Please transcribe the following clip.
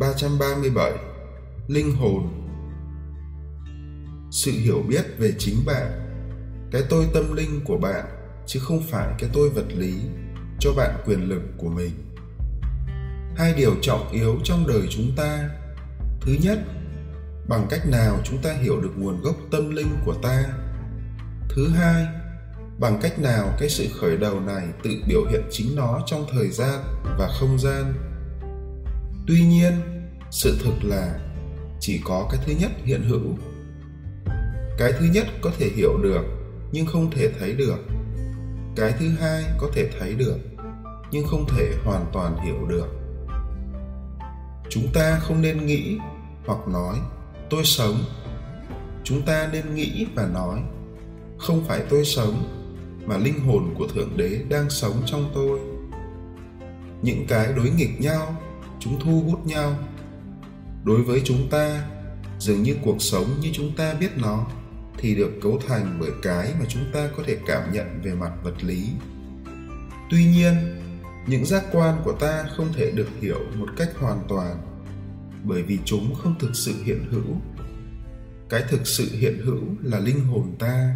337 Linh hồn. Sự hiểu biết về chính bạn, Cái tôi tâm linh của bạn, chứ không phải cái tôi vật lý, cho bạn quyền lực của mình. Hai điều trọng yếu trong đời chúng ta. Thứ nhất, bằng cách nào chúng ta hiểu được nguồn gốc tâm linh của ta? Thứ hai, bằng cách nào cái sự khởi đầu này tự biểu hiện chính nó trong thời gian và không gian? Tuy nhiên, sự thực là chỉ có cái thứ nhất hiện hữu. Cái thứ nhất có thể hiểu được, nhưng không thể thấy được. Cái thứ hai có thể thấy được, nhưng không thể hoàn toàn hiểu được. Chúng ta không nên nghĩ hoặc nói, tôi sống. Chúng ta nên nghĩ và nói, không phải tôi sống, mà linh hồn của thượng đế đang sống trong tôi. Những cái đối nghịch nhau chúng thu hút nhau. Đối với chúng ta, dường như cuộc sống như chúng ta biết nó, thì được cấu thành bởi cái mà chúng ta có thể cảm nhận về mặt vật lý. Tuy nhiên, những giác quan của ta không thể được hiểu một cách hoàn toàn, bởi vì chúng không thực sự hiện hữu. Cái thực sự hiện hữu là linh hồn ta.